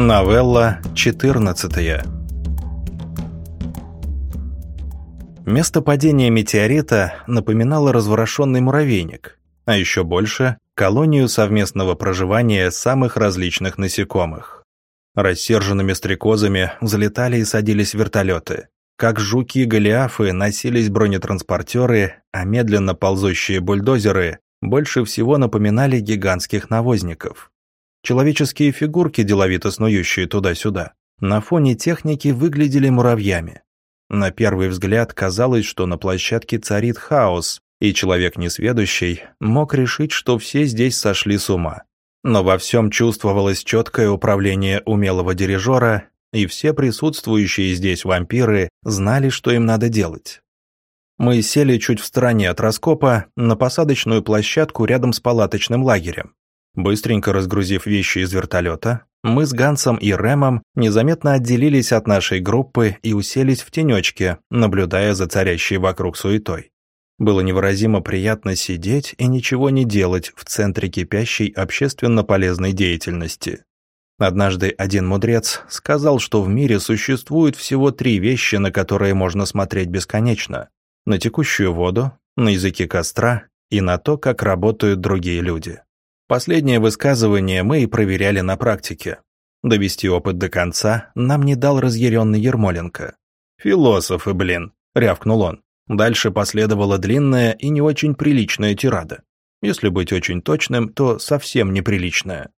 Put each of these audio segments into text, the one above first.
Новелла 14 Место падения метеорита напоминало разворошенный муравейник, а еще больше – колонию совместного проживания самых различных насекомых. Рассерженными стрекозами взлетали и садились вертолеты. Как жуки-голиафы носились бронетранспортеры, а медленно ползущие бульдозеры больше всего напоминали гигантских навозников. Человеческие фигурки, деловито снующие туда-сюда, на фоне техники выглядели муравьями. На первый взгляд казалось, что на площадке царит хаос, и человек несведущий мог решить, что все здесь сошли с ума. Но во всем чувствовалось четкое управление умелого дирижера, и все присутствующие здесь вампиры знали, что им надо делать. Мы сели чуть в стороне от раскопа на посадочную площадку рядом с палаточным лагерем. Быстренько разгрузив вещи из вертолета, мы с Гансом и Рэмом незаметно отделились от нашей группы и уселись в тенечке, наблюдая за царящей вокруг суетой. Было невыразимо приятно сидеть и ничего не делать в центре кипящей общественно полезной деятельности. Однажды один мудрец сказал, что в мире существует всего три вещи, на которые можно смотреть бесконечно. На текущую воду, на языки костра и на то, как работают другие люди. Последнее высказывание мы и проверяли на практике. Довести опыт до конца нам не дал разъяренный Ермоленко. «Философы, блин!» — рявкнул он. Дальше последовала длинная и не очень приличная тирада. Если быть очень точным, то совсем неприличная.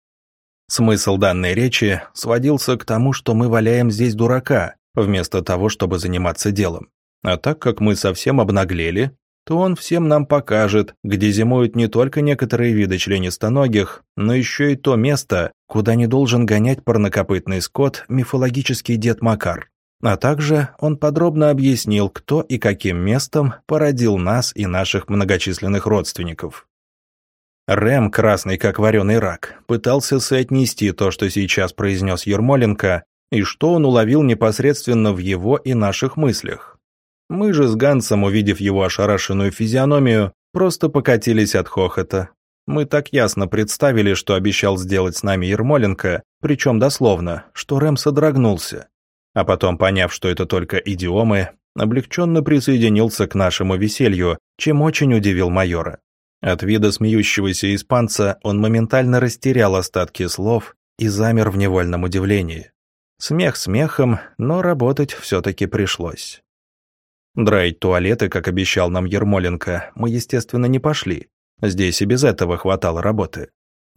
Смысл данной речи сводился к тому, что мы валяем здесь дурака, вместо того, чтобы заниматься делом. А так как мы совсем обнаглели, то он всем нам покажет, где зимуют не только некоторые виды членистоногих, но еще и то место, куда не должен гонять парнокопытный скот мифологический дед Макар. А также он подробно объяснил, кто и каким местом породил нас и наших многочисленных родственников. Рэм, красный как вареный рак, пытался соотнести то, что сейчас произнес Ермоленко, и что он уловил непосредственно в его и наших мыслях. Мы же с Гансом, увидев его ошарашенную физиономию, просто покатились от хохота. Мы так ясно представили, что обещал сделать с нами Ермоленко, причем дословно, что Рэм содрогнулся. А потом, поняв, что это только идиомы, облегченно присоединился к нашему веселью, чем очень удивил майора. От вида смеющегося испанца он моментально растерял остатки слов и замер в невольном удивлении. Смех смехом, но работать все-таки пришлось. Драить туалеты, как обещал нам Ермоленко, мы, естественно, не пошли. Здесь и без этого хватало работы.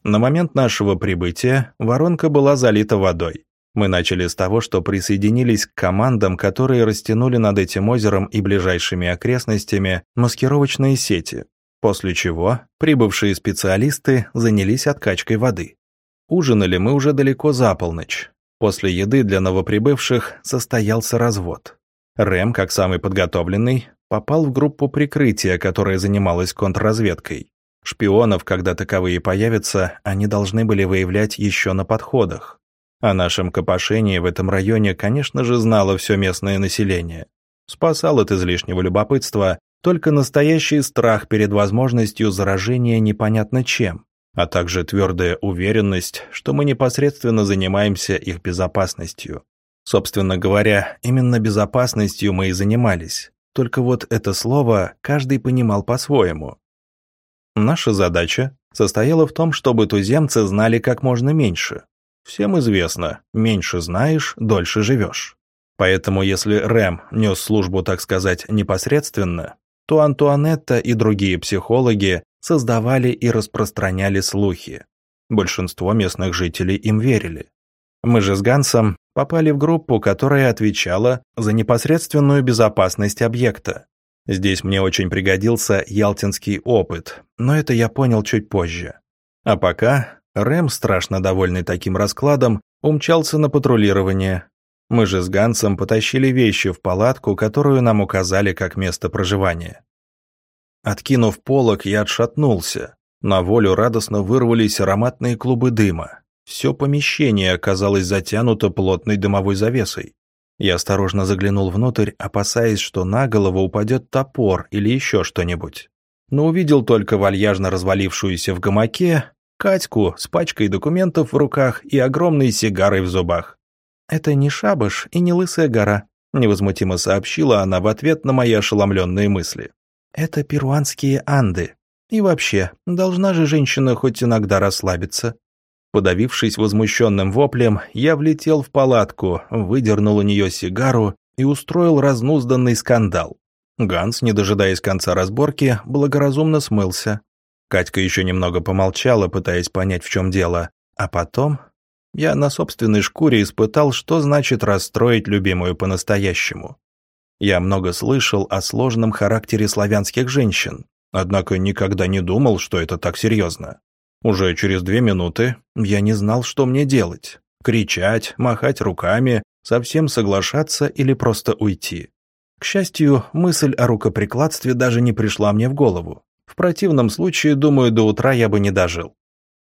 На момент нашего прибытия воронка была залита водой. Мы начали с того, что присоединились к командам, которые растянули над этим озером и ближайшими окрестностями маскировочные сети, после чего прибывшие специалисты занялись откачкой воды. Ужинали мы уже далеко за полночь. После еды для новоприбывших состоялся развод. Рэм, как самый подготовленный, попал в группу прикрытия, которая занималась контрразведкой. Шпионов, когда таковые появятся, они должны были выявлять еще на подходах. О нашем копошении в этом районе, конечно же, знало все местное население. Спасал от излишнего любопытства только настоящий страх перед возможностью заражения непонятно чем, а также твердая уверенность, что мы непосредственно занимаемся их безопасностью. Собственно говоря, именно безопасностью мы и занимались. Только вот это слово каждый понимал по-своему. Наша задача состояла в том, чтобы туземцы знали как можно меньше. Всем известно, меньше знаешь, дольше живешь. Поэтому если Рэм нес службу, так сказать, непосредственно, то Антуанетта и другие психологи создавали и распространяли слухи. Большинство местных жителей им верили. Мы же с Гансом попали в группу, которая отвечала за непосредственную безопасность объекта. Здесь мне очень пригодился ялтинский опыт, но это я понял чуть позже. А пока Рэм, страшно довольный таким раскладом, умчался на патрулирование. Мы же с Гансом потащили вещи в палатку, которую нам указали как место проживания. Откинув полог, я отшатнулся. На волю радостно вырвались ароматные клубы дыма. Все помещение оказалось затянуто плотной дымовой завесой. Я осторожно заглянул внутрь, опасаясь, что на голову упадет топор или еще что-нибудь. Но увидел только вальяжно развалившуюся в гамаке Катьку с пачкой документов в руках и огромной сигарой в зубах. «Это не шабаш и не лысая гора», — невозмутимо сообщила она в ответ на мои ошеломленные мысли. «Это перуанские Анды. И вообще, должна же женщина хоть иногда расслабиться». Подавившись возмущенным воплем, я влетел в палатку, выдернул у нее сигару и устроил разнузданный скандал. Ганс, не дожидаясь конца разборки, благоразумно смылся. Катька еще немного помолчала, пытаясь понять, в чем дело, а потом я на собственной шкуре испытал, что значит расстроить любимую по-настоящему. Я много слышал о сложном характере славянских женщин, однако никогда не думал, что это так серьезно. Уже через две минуты я не знал, что мне делать. Кричать, махать руками, совсем соглашаться или просто уйти. К счастью, мысль о рукоприкладстве даже не пришла мне в голову. В противном случае, думаю, до утра я бы не дожил.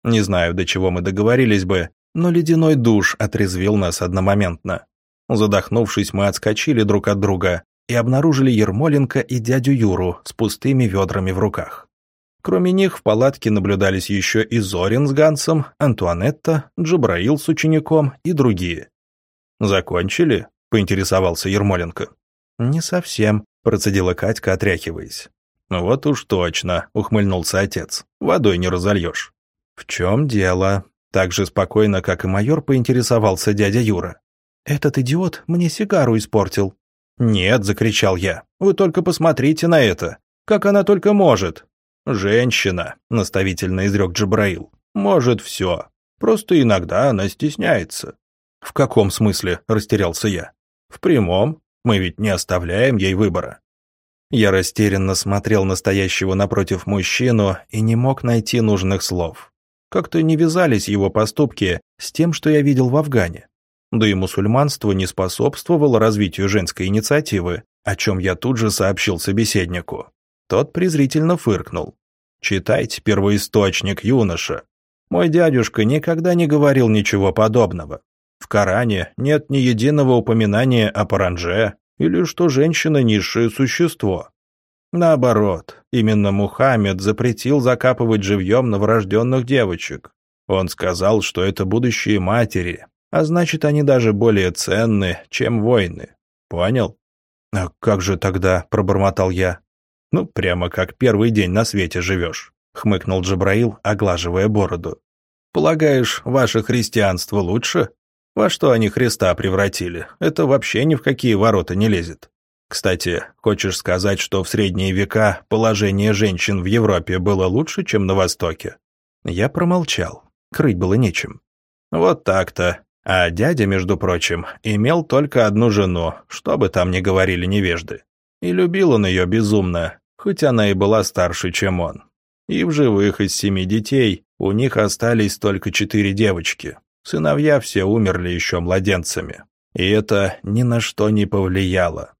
Не знаю, до чего мы договорились бы, но ледяной душ отрезвил нас одномоментно. Задохнувшись, мы отскочили друг от друга и обнаружили Ермоленко и дядю Юру с пустыми ведрами в руках. Кроме них в палатке наблюдались еще и Зорин с Гансом, Антуанетта, Джабраил с учеником и другие. «Закончили?» — поинтересовался Ермоленко. «Не совсем», — процедила Катька, отряхиваясь. «Вот уж точно», — ухмыльнулся отец. «Водой не разольешь». «В чем дело?» Так же спокойно, как и майор, поинтересовался дядя Юра. «Этот идиот мне сигару испортил». «Нет», — закричал я, — «вы только посмотрите на это. Как она только может». «Женщина», — наставительно изрек Джабраил, — «может все. Просто иногда она стесняется». «В каком смысле?» — растерялся я. «В прямом. Мы ведь не оставляем ей выбора». Я растерянно смотрел настоящего напротив мужчину и не мог найти нужных слов. Как-то не вязались его поступки с тем, что я видел в Афгане. Да и мусульманство не способствовало развитию женской инициативы, о чем я тут же сообщил собеседнику. Тот презрительно фыркнул. «Читайте первоисточник, юноша. Мой дядюшка никогда не говорил ничего подобного. В Коране нет ни единого упоминания о паранже или что женщина – низшее существо. Наоборот, именно Мухаммед запретил закапывать живьем новорожденных девочек. Он сказал, что это будущие матери, а значит, они даже более ценны, чем воины. Понял? «А как же тогда?» – пробормотал я. «Ну, прямо как первый день на свете живешь», — хмыкнул Джабраил, оглаживая бороду. «Полагаешь, ваше христианство лучше? Во что они Христа превратили? Это вообще ни в какие ворота не лезет. Кстати, хочешь сказать, что в средние века положение женщин в Европе было лучше, чем на Востоке?» Я промолчал. Крыть было нечем. «Вот так-то. А дядя, между прочим, имел только одну жену, что бы там ни говорили невежды. И любил он ее безумно, хоть она и была старше, чем он. И в живых из семи детей у них остались только четыре девочки. Сыновья все умерли еще младенцами. И это ни на что не повлияло.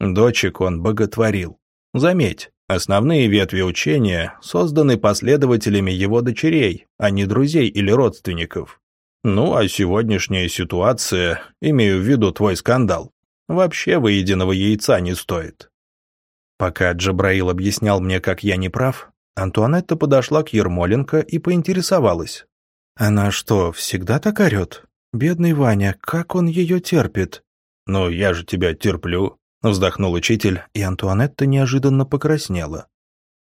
Дочек он боготворил. Заметь, основные ветви учения созданы последователями его дочерей, а не друзей или родственников. Ну, а сегодняшняя ситуация, имею в виду твой скандал, вообще выеденного яйца не стоит. Пока Джабраил объяснял мне, как я не прав, Антуанетта подошла к Ермоленко и поинтересовалась. «Она что, всегда так орет? Бедный Ваня, как он ее терпит?» «Ну, я же тебя терплю», — вздохнул учитель, и Антуанетта неожиданно покраснела.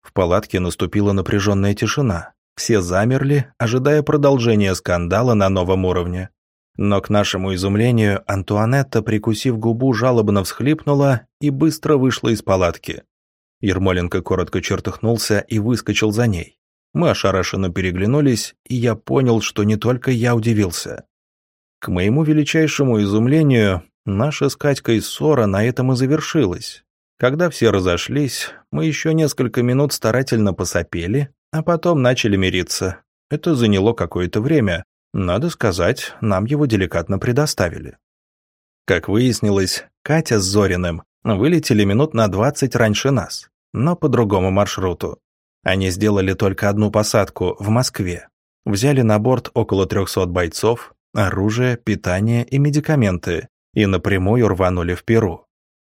В палатке наступила напряженная тишина. Все замерли, ожидая продолжения скандала на новом уровне. Но к нашему изумлению Антуанетта, прикусив губу, жалобно всхлипнула и быстро вышла из палатки. Ермоленко коротко чертыхнулся и выскочил за ней. Мы ошарашенно переглянулись, и я понял, что не только я удивился. К моему величайшему изумлению, наша с Катькой ссора на этом и завершилась. Когда все разошлись, мы еще несколько минут старательно посопели, а потом начали мириться. Это заняло какое-то время, надо сказать, нам его деликатно предоставили. Как выяснилось, Катя с Зориным вылетели минут на 20 раньше нас, но по другому маршруту. Они сделали только одну посадку в Москве. Взяли на борт около 300 бойцов, оружие, питание и медикаменты и напрямую рванули в Перу.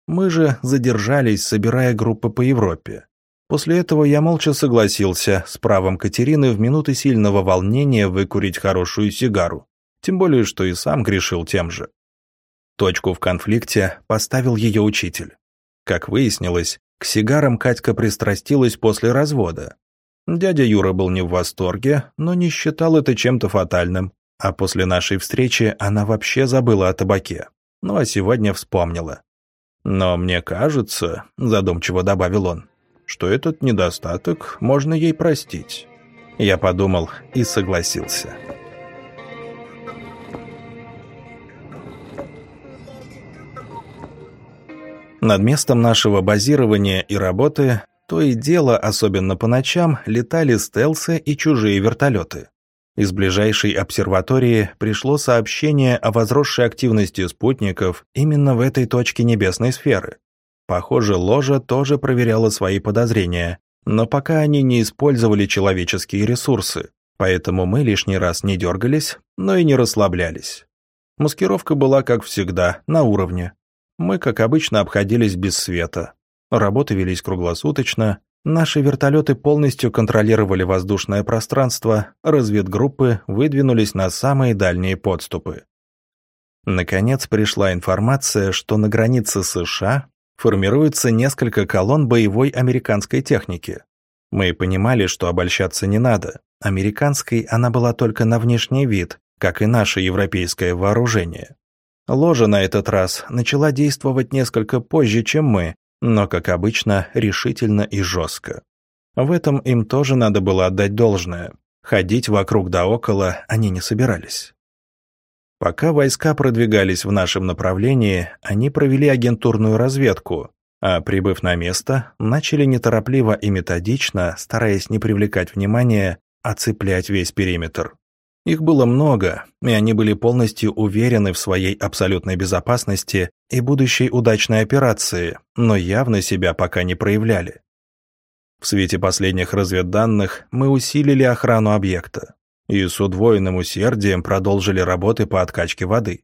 Мы же задержались, собирая группы по Европе. После этого я молча согласился с правом Катерины в минуты сильного волнения выкурить хорошую сигару, тем более, что и сам грешил тем же. Точку в конфликте поставил ее учитель. Как выяснилось, к сигарам Катька пристрастилась после развода. Дядя Юра был не в восторге, но не считал это чем-то фатальным, а после нашей встречи она вообще забыла о табаке. Ну а сегодня вспомнила. «Но мне кажется», — задумчиво добавил он, что этот недостаток можно ей простить. Я подумал и согласился. Над местом нашего базирования и работы то и дело, особенно по ночам, летали стелсы и чужие вертолеты. Из ближайшей обсерватории пришло сообщение о возросшей активности спутников именно в этой точке небесной сферы. Похоже, ложа тоже проверяла свои подозрения, но пока они не использовали человеческие ресурсы, поэтому мы лишний раз не дергались, но и не расслаблялись. Маскировка была, как всегда, на уровне. Мы, как обычно, обходились без света. Работы велись круглосуточно, наши вертолеты полностью контролировали воздушное пространство, разведгруппы выдвинулись на самые дальние подступы. Наконец пришла информация, что на границе США формируется несколько колонн боевой американской техники. Мы понимали, что обольщаться не надо. Американской она была только на внешний вид, как и наше европейское вооружение. Ложа на этот раз начала действовать несколько позже, чем мы, но, как обычно, решительно и жестко. В этом им тоже надо было отдать должное. Ходить вокруг да около они не собирались. Пока войска продвигались в нашем направлении, они провели агентурную разведку, а, прибыв на место, начали неторопливо и методично, стараясь не привлекать внимания, оцеплять весь периметр. Их было много, и они были полностью уверены в своей абсолютной безопасности и будущей удачной операции, но явно себя пока не проявляли. В свете последних разведданных мы усилили охрану объекта и с удвоенным усердием продолжили работы по откачке воды.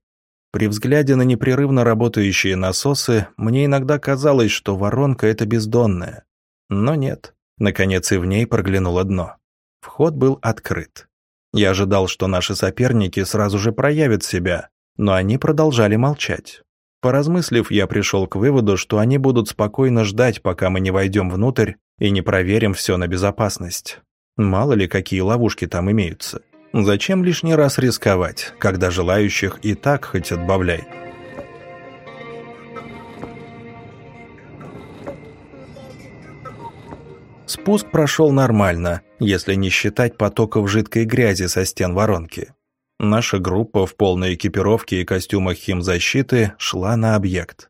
При взгляде на непрерывно работающие насосы мне иногда казалось, что воронка это бездонная. Но нет, наконец и в ней проглянуло дно. Вход был открыт. Я ожидал, что наши соперники сразу же проявят себя, но они продолжали молчать. Поразмыслив, я пришел к выводу, что они будут спокойно ждать, пока мы не войдем внутрь и не проверим все на безопасность. Мало ли, какие ловушки там имеются. Зачем лишний раз рисковать, когда желающих и так хоть отбавляй? Спуск прошел нормально, если не считать потоков жидкой грязи со стен воронки. Наша группа в полной экипировке и костюмах химзащиты шла на объект.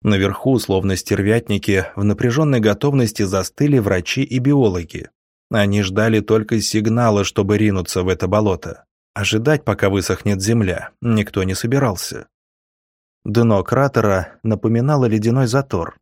Наверху, словно стервятники, в напряженной готовности застыли врачи и биологи. Они ждали только сигнала, чтобы ринуться в это болото. Ожидать, пока высохнет земля, никто не собирался. Дно кратера напоминало ледяной затор.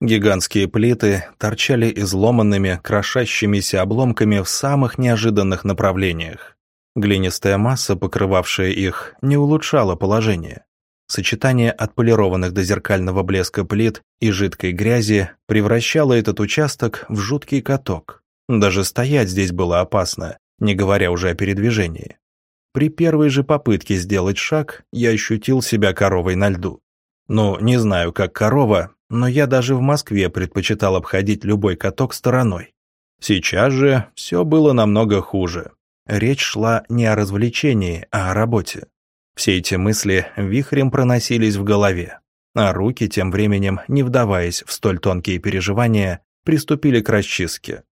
Гигантские плиты торчали изломанными, крошащимися обломками в самых неожиданных направлениях. Глинистая масса, покрывавшая их, не улучшала положение. Сочетание отполированных до зеркального блеска плит и жидкой грязи превращало этот участок в жуткий каток. Даже стоять здесь было опасно, не говоря уже о передвижении. При первой же попытке сделать шаг я ощутил себя коровой на льду. Ну, не знаю, как корова, но я даже в Москве предпочитал обходить любой каток стороной. Сейчас же все было намного хуже. Речь шла не о развлечении, а о работе. Все эти мысли вихрем проносились в голове, а руки тем временем, не вдаваясь в столь тонкие переживания, приступили к расчистке.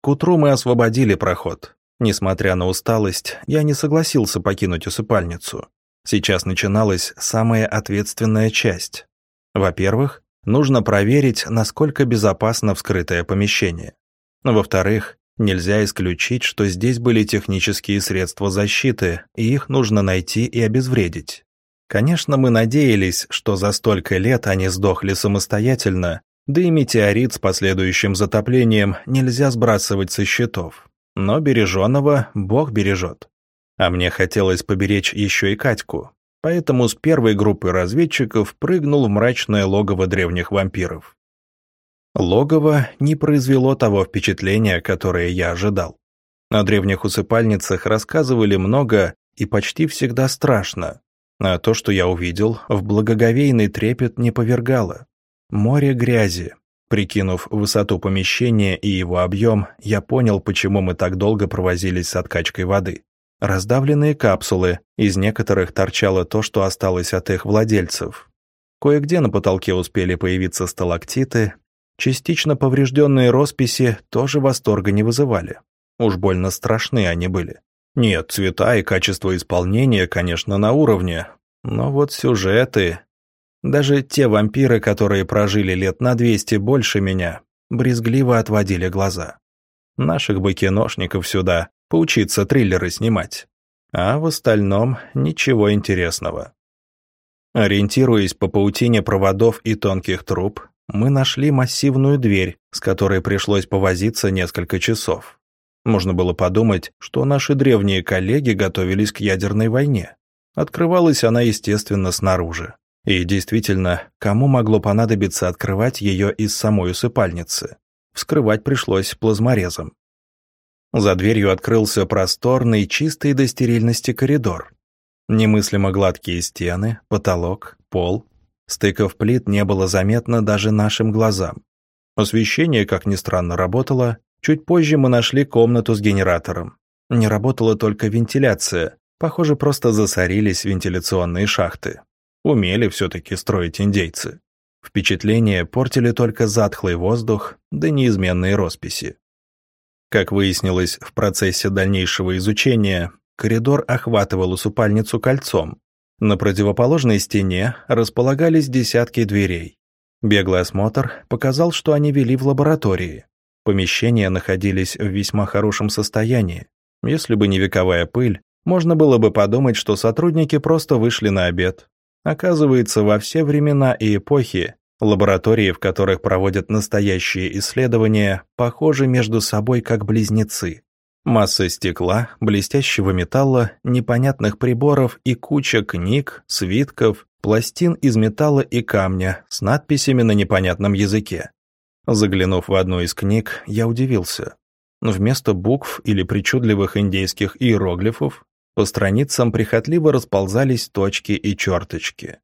К утру мы освободили проход. Несмотря на усталость, я не согласился покинуть усыпальницу. Сейчас начиналась самая ответственная часть. Во-первых, нужно проверить, насколько безопасно вскрытое помещение. Во-вторых, нельзя исключить, что здесь были технические средства защиты, и их нужно найти и обезвредить. Конечно, мы надеялись, что за столько лет они сдохли самостоятельно, да и метеорит с последующим затоплением нельзя сбрасывать со счетов. Но береженного Бог бережет. А мне хотелось поберечь еще и Катьку. Поэтому с первой группы разведчиков прыгнул в мрачное логово древних вампиров. Логово не произвело того впечатления, которое я ожидал. О древних усыпальницах рассказывали много и почти всегда страшно, а то, что я увидел, в благоговейный трепет не повергало. Море грязи. Прикинув высоту помещения и его объем, я понял, почему мы так долго провозились с откачкой воды. Раздавленные капсулы, из некоторых торчало то, что осталось от их владельцев. Кое-где на потолке успели появиться сталактиты, частично поврежденные росписи тоже восторга не вызывали. Уж больно страшны они были. Нет, цвета и качество исполнения, конечно, на уровне, но вот сюжеты... Даже те вампиры, которые прожили лет на 200 больше меня, брезгливо отводили глаза. Наших бы киношников сюда, поучиться триллеры снимать. А в остальном ничего интересного. Ориентируясь по паутине проводов и тонких труб, мы нашли массивную дверь, с которой пришлось повозиться несколько часов. Можно было подумать, что наши древние коллеги готовились к ядерной войне. Открывалась она, естественно, снаружи. И действительно, кому могло понадобиться открывать ее из самой усыпальницы? Вскрывать пришлось плазморезом. За дверью открылся просторный, чистый до стерильности коридор. Немыслимо гладкие стены, потолок, пол. Стыков плит не было заметно даже нашим глазам. Освещение, как ни странно, работало, Чуть позже мы нашли комнату с генератором. Не работала только вентиляция. Похоже, просто засорились вентиляционные шахты. Умели все-таки строить индейцы. Впечатление портили только затхлый воздух да неизменные росписи. Как выяснилось в процессе дальнейшего изучения, коридор охватывал усыпальницу кольцом. На противоположной стене располагались десятки дверей. Беглый осмотр показал, что они вели в лаборатории. Помещения находились в весьма хорошем состоянии. Если бы не вековая пыль, можно было бы подумать, что сотрудники просто вышли на обед. Оказывается, во все времена и эпохи лаборатории, в которых проводят настоящие исследования, похожи между собой как близнецы. Масса стекла, блестящего металла, непонятных приборов и куча книг, свитков, пластин из металла и камня с надписями на непонятном языке. Заглянув в одну из книг, я удивился. Вместо букв или причудливых индейских иероглифов по страницам прихотливо расползались точки и черточки.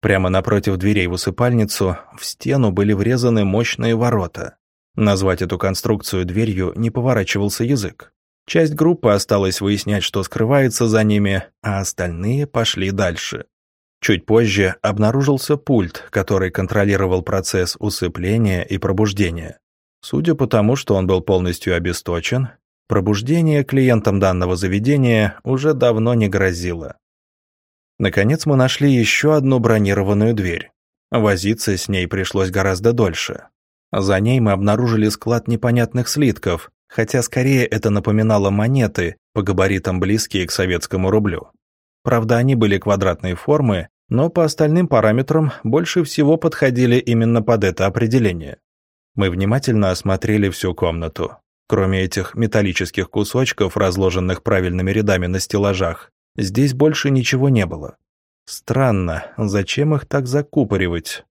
Прямо напротив дверей в усыпальницу в стену были врезаны мощные ворота. Назвать эту конструкцию дверью не поворачивался язык. Часть группы осталась выяснять, что скрывается за ними, а остальные пошли дальше. Чуть позже обнаружился пульт, который контролировал процесс усыпления и пробуждения. Судя по тому, что он был полностью обесточен, пробуждение клиентам данного заведения уже давно не грозило. Наконец мы нашли еще одну бронированную дверь. Возиться с ней пришлось гораздо дольше. За ней мы обнаружили склад непонятных слитков, хотя скорее это напоминало монеты, по габаритам близкие к советскому рублю. Правда, они были квадратной формы, но по остальным параметрам больше всего подходили именно под это определение. Мы внимательно осмотрели всю комнату. Кроме этих металлических кусочков, разложенных правильными рядами на стеллажах, здесь больше ничего не было. Странно, зачем их так закупоривать?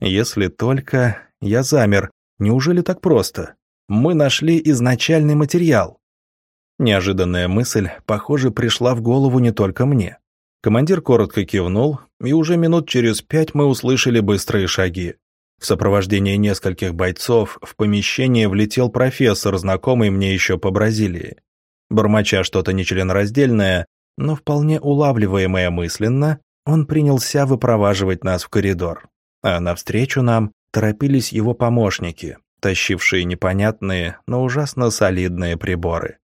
Если только... Я замер. Неужели так просто? Мы нашли изначальный материал. Неожиданная мысль, похоже, пришла в голову не только мне. Командир коротко кивнул, и уже минут через пять мы услышали быстрые шаги. В сопровождении нескольких бойцов в помещение влетел профессор, знакомый мне еще по Бразилии. Бормоча что-то нечленораздельное, но вполне улавливаемое мысленно, он принялся выпроваживать нас в коридор. А навстречу нам торопились его помощники, тащившие непонятные, но ужасно солидные приборы.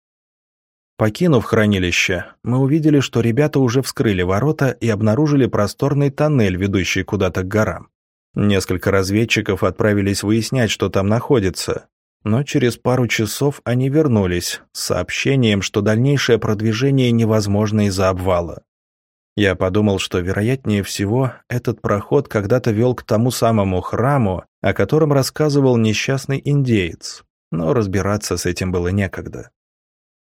Покинув хранилище, мы увидели, что ребята уже вскрыли ворота и обнаружили просторный тоннель, ведущий куда-то к горам. Несколько разведчиков отправились выяснять, что там находится, но через пару часов они вернулись с сообщением, что дальнейшее продвижение невозможно из-за обвала. Я подумал, что, вероятнее всего, этот проход когда-то вел к тому самому храму, о котором рассказывал несчастный индеец, но разбираться с этим было некогда.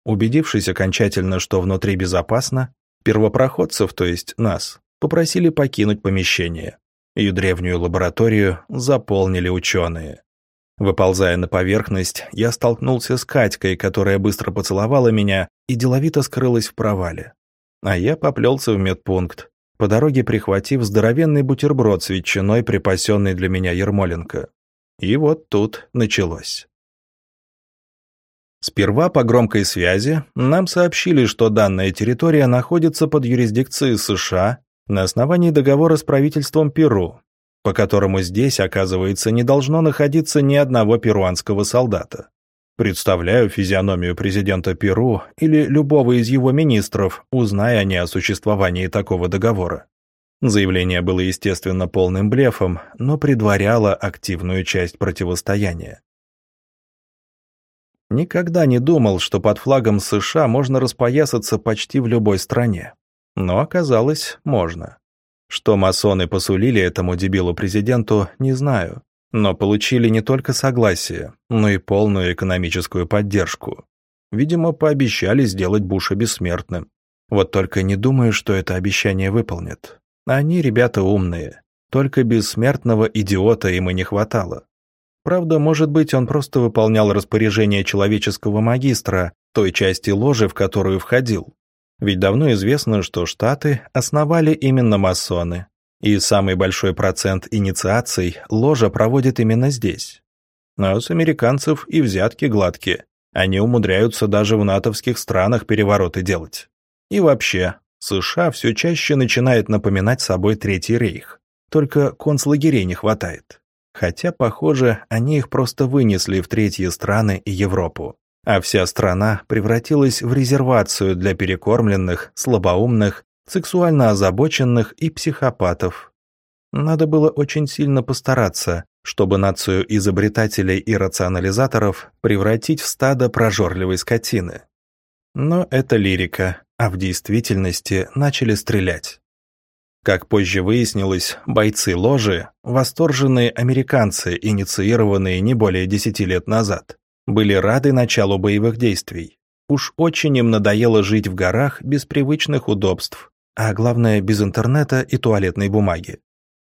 Убедившись окончательно, что внутри безопасно, первопроходцев, то есть нас, попросили покинуть помещение. И древнюю лабораторию заполнили ученые. Выползая на поверхность, я столкнулся с Катькой, которая быстро поцеловала меня и деловито скрылась в провале. А я поплелся в медпункт, по дороге прихватив здоровенный бутерброд с ветчиной, припасенный для меня Ермоленко. И вот тут началось. Сперва по громкой связи нам сообщили, что данная территория находится под юрисдикцией США на основании договора с правительством Перу, по которому здесь, оказывается, не должно находиться ни одного перуанского солдата. Представляю физиономию президента Перу или любого из его министров, узная они о существовании такого договора. Заявление было, естественно, полным блефом, но предваряло активную часть противостояния. Никогда не думал, что под флагом США можно распоясаться почти в любой стране. Но оказалось, можно. Что масоны посулили этому дебилу-президенту, не знаю. Но получили не только согласие, но и полную экономическую поддержку. Видимо, пообещали сделать Буша бессмертным. Вот только не думаю, что это обещание выполнят. Они ребята умные. Только бессмертного идиота им и не хватало. Правда, может быть, он просто выполнял распоряжение человеческого магистра, той части ложи, в которую входил. Ведь давно известно, что Штаты основали именно масоны, и самый большой процент инициаций ложа проводит именно здесь. А с американцев и взятки гладкие. Они умудряются даже в натовских странах перевороты делать. И вообще, США все чаще начинает напоминать собой Третий рейх. Только концлагерей не хватает. Хотя, похоже, они их просто вынесли в третьи страны и Европу. А вся страна превратилась в резервацию для перекормленных, слабоумных, сексуально озабоченных и психопатов. Надо было очень сильно постараться, чтобы нацию изобретателей и рационализаторов превратить в стадо прожорливой скотины. Но это лирика, а в действительности начали стрелять. Как позже выяснилось, бойцы ложи, восторженные американцы, инициированные не более десяти лет назад, были рады началу боевых действий. Уж очень им надоело жить в горах без привычных удобств, а главное, без интернета и туалетной бумаги.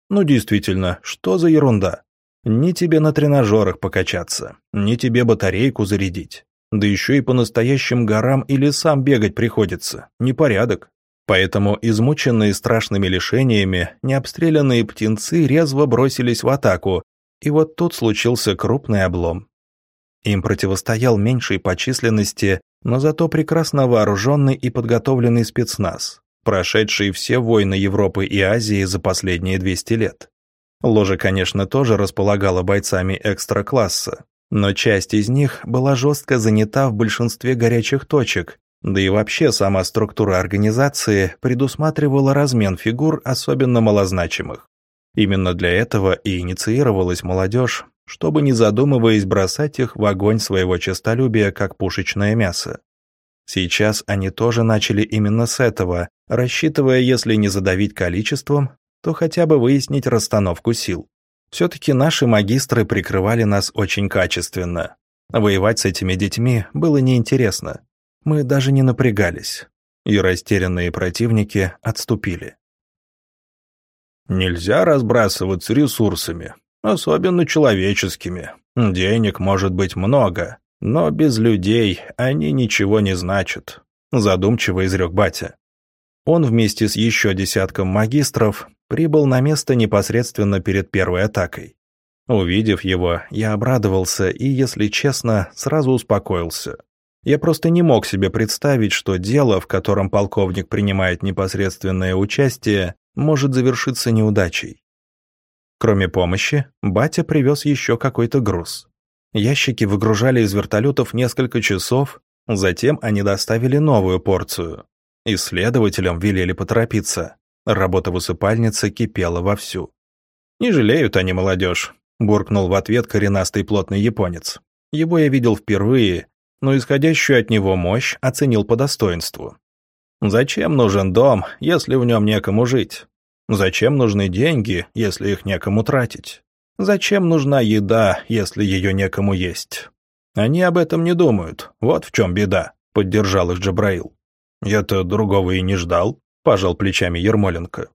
Ну действительно, что за ерунда? Ни тебе на тренажерах покачаться, ни тебе батарейку зарядить. Да еще и по настоящим горам и лесам бегать приходится. Непорядок. Поэтому измученные страшными лишениями, необстрелянные птенцы резво бросились в атаку, и вот тут случился крупный облом. Им противостоял меньший по численности, но зато прекрасно вооруженный и подготовленный спецназ, прошедший все войны Европы и Азии за последние 200 лет. Ложа, конечно, тоже располагала бойцами экстра-класса, но часть из них была жестко занята в большинстве горячих точек, да и вообще сама структура организации предусматривала размен фигур особенно малозначимых. Именно для этого и инициировалась молодежь, чтобы не задумываясь бросать их в огонь своего честолюбия как пушечное мясо. Сейчас они тоже начали именно с этого, рассчитывая, если не задавить количеством, то хотя бы выяснить расстановку сил. Все-таки наши магистры прикрывали нас очень качественно. Воевать с этими детьми было неинтересно. Мы даже не напрягались, и растерянные противники отступили. Нельзя разбрасываться ресурсами, особенно человеческими. Денег может быть много, но без людей они ничего не значат, задумчиво изрек батя. Он вместе с еще десятком магистров прибыл на место непосредственно перед первой атакой. Увидев его, я обрадовался и, если честно, сразу успокоился. Я просто не мог себе представить, что дело, в котором полковник принимает непосредственное участие, может завершиться неудачей. Кроме помощи, батя привез еще какой-то груз. Ящики выгружали из вертолетов несколько часов, затем они доставили новую порцию. Исследователям велели поторопиться. Работа в усыпальнице кипела вовсю. «Не жалеют они молодежь», – буркнул в ответ коренастый плотный японец. Его я видел впервые, но исходящую от него мощь оценил по достоинству. Зачем нужен дом, если в нем некому жить? Зачем нужны деньги, если их некому тратить? Зачем нужна еда, если ее некому есть? Они об этом не думают, вот в чем беда, поддержал их Джабраил. Я-то другого и не ждал, пожал плечами Ермоленко.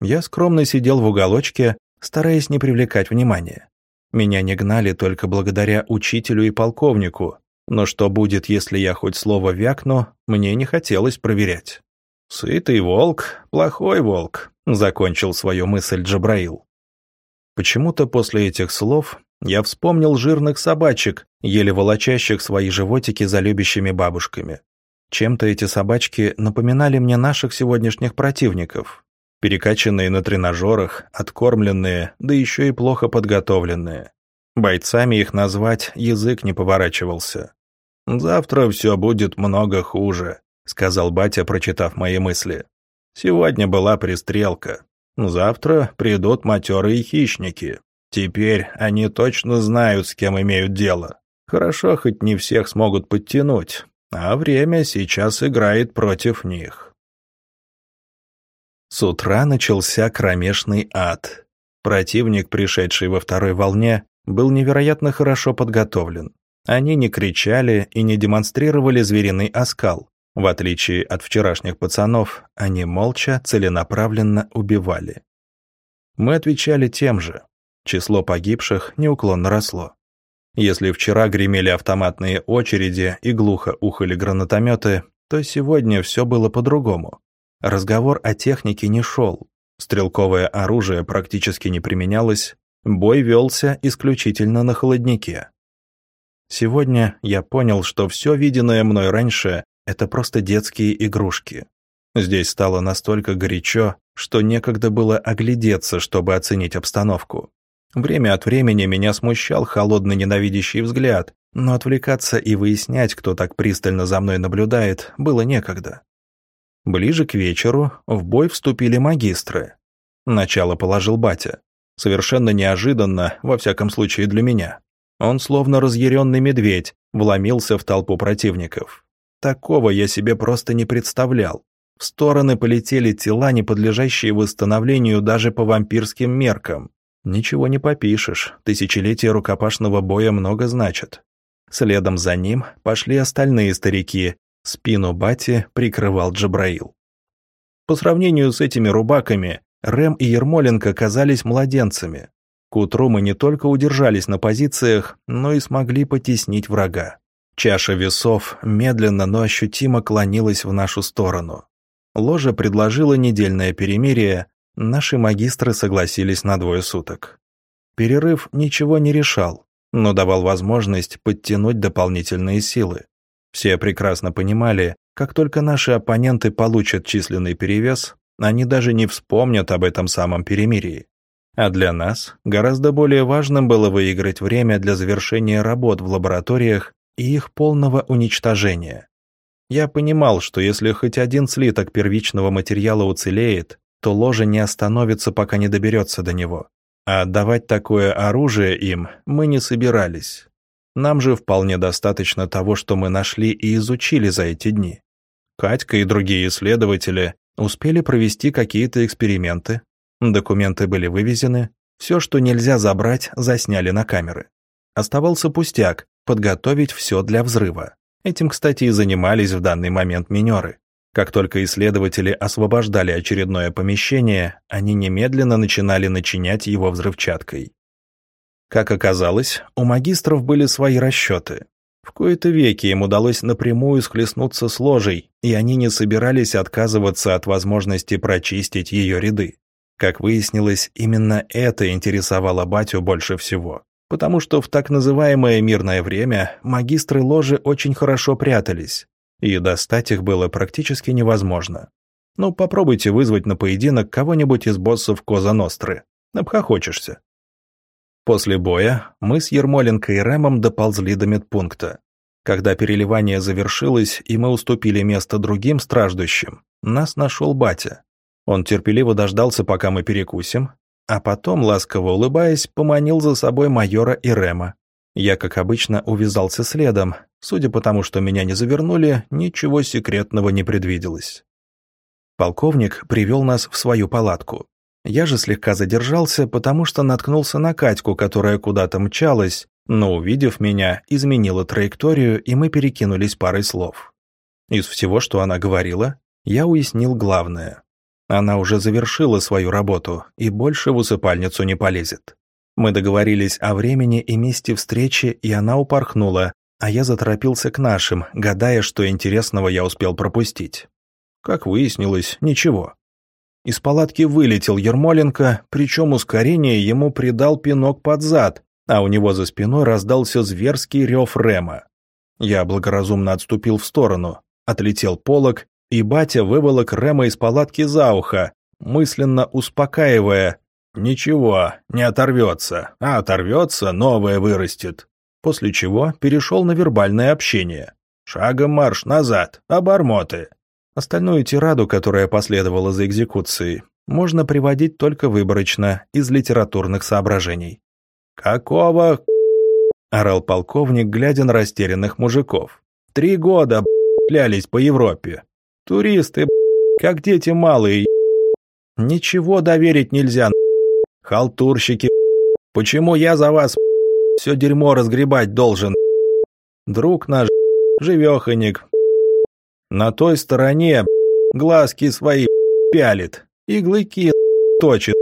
Я скромно сидел в уголочке, стараясь не привлекать внимания. Меня не гнали только благодаря учителю и полковнику, но что будет, если я хоть слово вякну, мне не хотелось проверять. «Сытый волк, плохой волк», — закончил свою мысль Джабраил. Почему-то после этих слов я вспомнил жирных собачек, еле волочащих свои животики за любящими бабушками. Чем-то эти собачки напоминали мне наших сегодняшних противников. Перекачанные на тренажерах, откормленные, да еще и плохо подготовленные. Бойцами их назвать язык не поворачивался. «Завтра все будет много хуже», — сказал батя, прочитав мои мысли. «Сегодня была пристрелка. Завтра придут матерые хищники. Теперь они точно знают, с кем имеют дело. Хорошо, хоть не всех смогут подтянуть, а время сейчас играет против них». С утра начался кромешный ад. Противник, пришедший во второй волне, был невероятно хорошо подготовлен. Они не кричали и не демонстрировали звериный оскал. В отличие от вчерашних пацанов, они молча, целенаправленно убивали. Мы отвечали тем же. Число погибших неуклонно росло. Если вчера гремели автоматные очереди и глухо ухали гранатометы, то сегодня все было по-другому. Разговор о технике не шел. Стрелковое оружие практически не применялось, бой велся исключительно на холоднике. Сегодня я понял, что все виденное мной раньше это просто детские игрушки. Здесь стало настолько горячо, что некогда было оглядеться, чтобы оценить обстановку. Время от времени меня смущал холодный ненавидящий взгляд, но отвлекаться и выяснять, кто так пристально за мной наблюдает, было некогда. Ближе к вечеру в бой вступили магистры. Начало положил батя. Совершенно неожиданно, во всяком случае для меня. Он, словно разъяренный медведь, вломился в толпу противников. Такого я себе просто не представлял. В стороны полетели тела, не подлежащие восстановлению даже по вампирским меркам. Ничего не попишешь, тысячелетия рукопашного боя много значит. Следом за ним пошли остальные старики, спину бати прикрывал Джабраил. По сравнению с этими рубаками, Рэм и Ермоленко казались младенцами. К утру мы не только удержались на позициях, но и смогли потеснить врага. Чаша весов медленно, но ощутимо клонилась в нашу сторону. Ложа предложила недельное перемирие, наши магистры согласились на двое суток. Перерыв ничего не решал, но давал возможность подтянуть дополнительные силы. Все прекрасно понимали, как только наши оппоненты получат численный перевес, они даже не вспомнят об этом самом перемирии. А для нас гораздо более важным было выиграть время для завершения работ в лабораториях и их полного уничтожения. Я понимал, что если хоть один слиток первичного материала уцелеет, то ложа не остановится, пока не доберется до него. А отдавать такое оружие им мы не собирались. Нам же вполне достаточно того, что мы нашли и изучили за эти дни. Катька и другие исследователи успели провести какие-то эксперименты, документы были вывезены, все, что нельзя забрать, засняли на камеры. Оставался пустяк подготовить все для взрыва. Этим, кстати, и занимались в данный момент минеры. Как только исследователи освобождали очередное помещение, они немедленно начинали начинять его взрывчаткой. Как оказалось, у магистров были свои расчеты. В кои-то веки им удалось напрямую схлестнуться с ложей, и они не собирались отказываться от возможности прочистить ее ряды. Как выяснилось, именно это интересовало батю больше всего потому что в так называемое мирное время магистры ложи очень хорошо прятались, и достать их было практически невозможно. Ну, попробуйте вызвать на поединок кого-нибудь из боссов Коза Ностры. Обхохочешься. После боя мы с Ермоленко и Рэмом доползли до медпункта. Когда переливание завершилось и мы уступили место другим страждущим, нас нашел батя. Он терпеливо дождался, пока мы перекусим, а потом, ласково улыбаясь, поманил за собой майора и Рема. Я, как обычно, увязался следом. Судя по тому, что меня не завернули, ничего секретного не предвиделось. Полковник привел нас в свою палатку. Я же слегка задержался, потому что наткнулся на Катьку, которая куда-то мчалась, но, увидев меня, изменила траекторию, и мы перекинулись парой слов. Из всего, что она говорила, я уяснил главное. Она уже завершила свою работу и больше в усыпальницу не полезет. Мы договорились о времени и месте встречи, и она упорхнула, а я заторопился к нашим, гадая, что интересного я успел пропустить. Как выяснилось, ничего. Из палатки вылетел Ермоленко, причем ускорение ему придал пинок под зад, а у него за спиной раздался зверский рев Рема. Я благоразумно отступил в сторону, отлетел полог, и батя выволок Рема из палатки за ухо, мысленно успокаивая «Ничего, не оторвется, а оторвется, новое вырастет». После чего перешел на вербальное общение. «Шагом марш назад, обормоты». Остальную тираду, которая последовала за экзекуцией, можно приводить только выборочно, из литературных соображений. «Какого?» – орал полковник, глядя на растерянных мужиков. «Три года клялись по Европе. Туристы, как дети малые. Ничего доверить нельзя, Халтурщики, почему я за вас все дерьмо разгребать должен? Друг наш, живеханик, на той стороне глазки свои пялит, иглыки точит.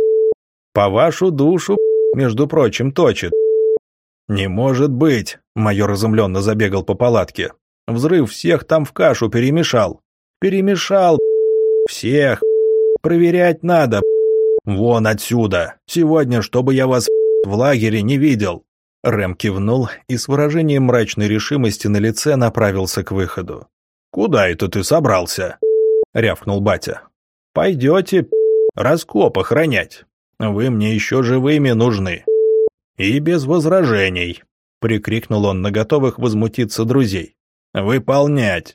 По вашу душу, между прочим, точит. «Не может быть!» — майор изумленно забегал по палатке. «Взрыв всех там в кашу перемешал. Перемешал всех. Проверять надо, «Вон отсюда! Сегодня, чтобы я вас в лагере не видел!» Рэм кивнул и с выражением мрачной решимости на лице направился к выходу. «Куда это ты собрался?» — рявкнул батя. «Пойдете раскоп охранять. Вы мне еще живыми нужны. И без возражений!» — прикрикнул он на готовых возмутиться друзей. «Выполнять!»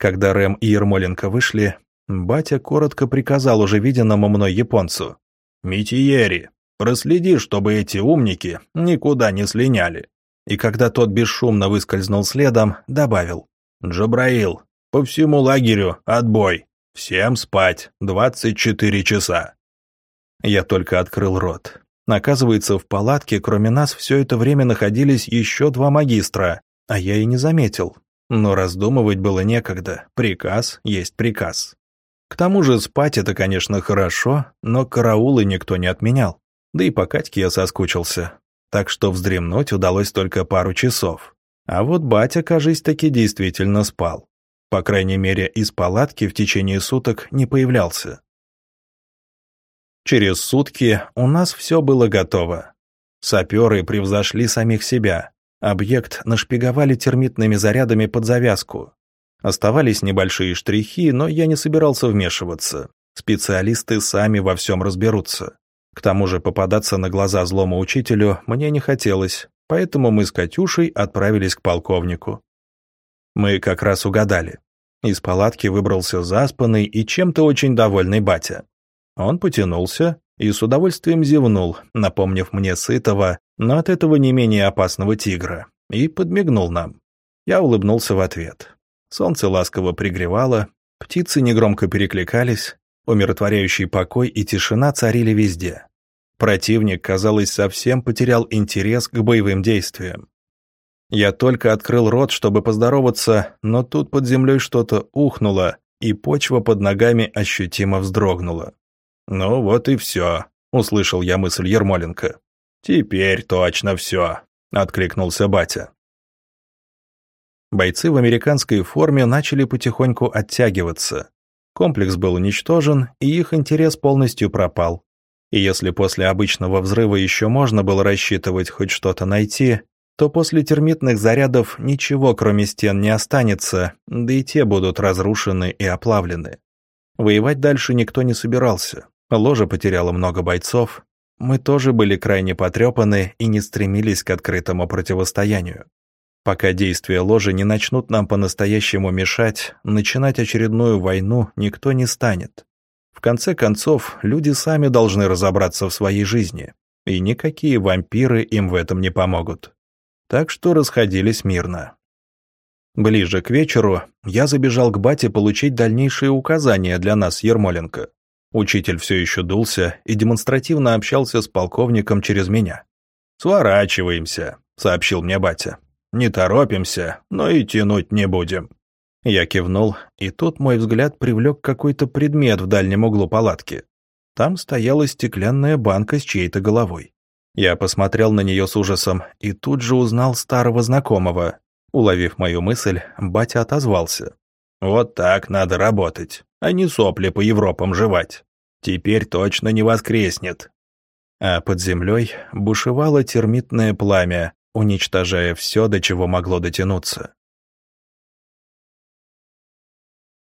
Когда Рэм и Ермоленко вышли, Батя коротко приказал уже виденному мной японцу. «Митиери, проследи, чтобы эти умники никуда не слиняли». И когда тот бесшумно выскользнул следом, добавил. «Джабраил, по всему лагерю отбой. Всем спать. 24 часа». Я только открыл рот. Оказывается, в палатке, кроме нас, все это время находились еще два магистра, а я и не заметил. Но раздумывать было некогда. Приказ есть приказ. К тому же спать это, конечно, хорошо, но караулы никто не отменял. Да и по Катьке я соскучился. Так что вздремнуть удалось только пару часов. А вот батя, кажись, таки действительно спал. По крайней мере, из палатки в течение суток не появлялся. Через сутки у нас все было готово. Саперы превзошли самих себя. Объект нашпиговали термитными зарядами под завязку. Оставались небольшие штрихи, но я не собирался вмешиваться. Специалисты сами во всем разберутся. К тому же попадаться на глаза злому учителю мне не хотелось, поэтому мы с Катюшей отправились к полковнику. Мы как раз угадали. Из палатки выбрался заспанный и чем-то очень довольный батя. Он потянулся и с удовольствием зевнул, напомнив мне сытого, но от этого не менее опасного тигра, и подмигнул нам. Я улыбнулся в ответ. Солнце ласково пригревало, птицы негромко перекликались, умиротворяющий покой и тишина царили везде. Противник, казалось, совсем потерял интерес к боевым действиям. Я только открыл рот, чтобы поздороваться, но тут под землей что-то ухнуло, и почва под ногами ощутимо вздрогнула. «Ну вот и все», — услышал я мысль Ермоленко. «Теперь точно все», — откликнулся батя. Бойцы в американской форме начали потихоньку оттягиваться. Комплекс был уничтожен, и их интерес полностью пропал. И если после обычного взрыва еще можно было рассчитывать хоть что-то найти, то после термитных зарядов ничего кроме стен не останется, да и те будут разрушены и оплавлены. Воевать дальше никто не собирался. Ложа потеряла много бойцов. Мы тоже были крайне потрепаны и не стремились к открытому противостоянию. Пока действия ложи не начнут нам по-настоящему мешать, начинать очередную войну никто не станет. В конце концов, люди сами должны разобраться в своей жизни, и никакие вампиры им в этом не помогут. Так что расходились мирно. Ближе к вечеру я забежал к бате получить дальнейшие указания для нас Ермоленко. Учитель все еще дулся и демонстративно общался с полковником через меня. «Сворачиваемся», — сообщил мне батя. Не торопимся, но и тянуть не будем». Я кивнул, и тут мой взгляд привлек какой-то предмет в дальнем углу палатки. Там стояла стеклянная банка с чьей-то головой. Я посмотрел на нее с ужасом и тут же узнал старого знакомого. Уловив мою мысль, батя отозвался. «Вот так надо работать, а не сопли по Европам жевать. Теперь точно не воскреснет». А под землей бушевало термитное пламя, уничтожая все, до чего могло дотянуться.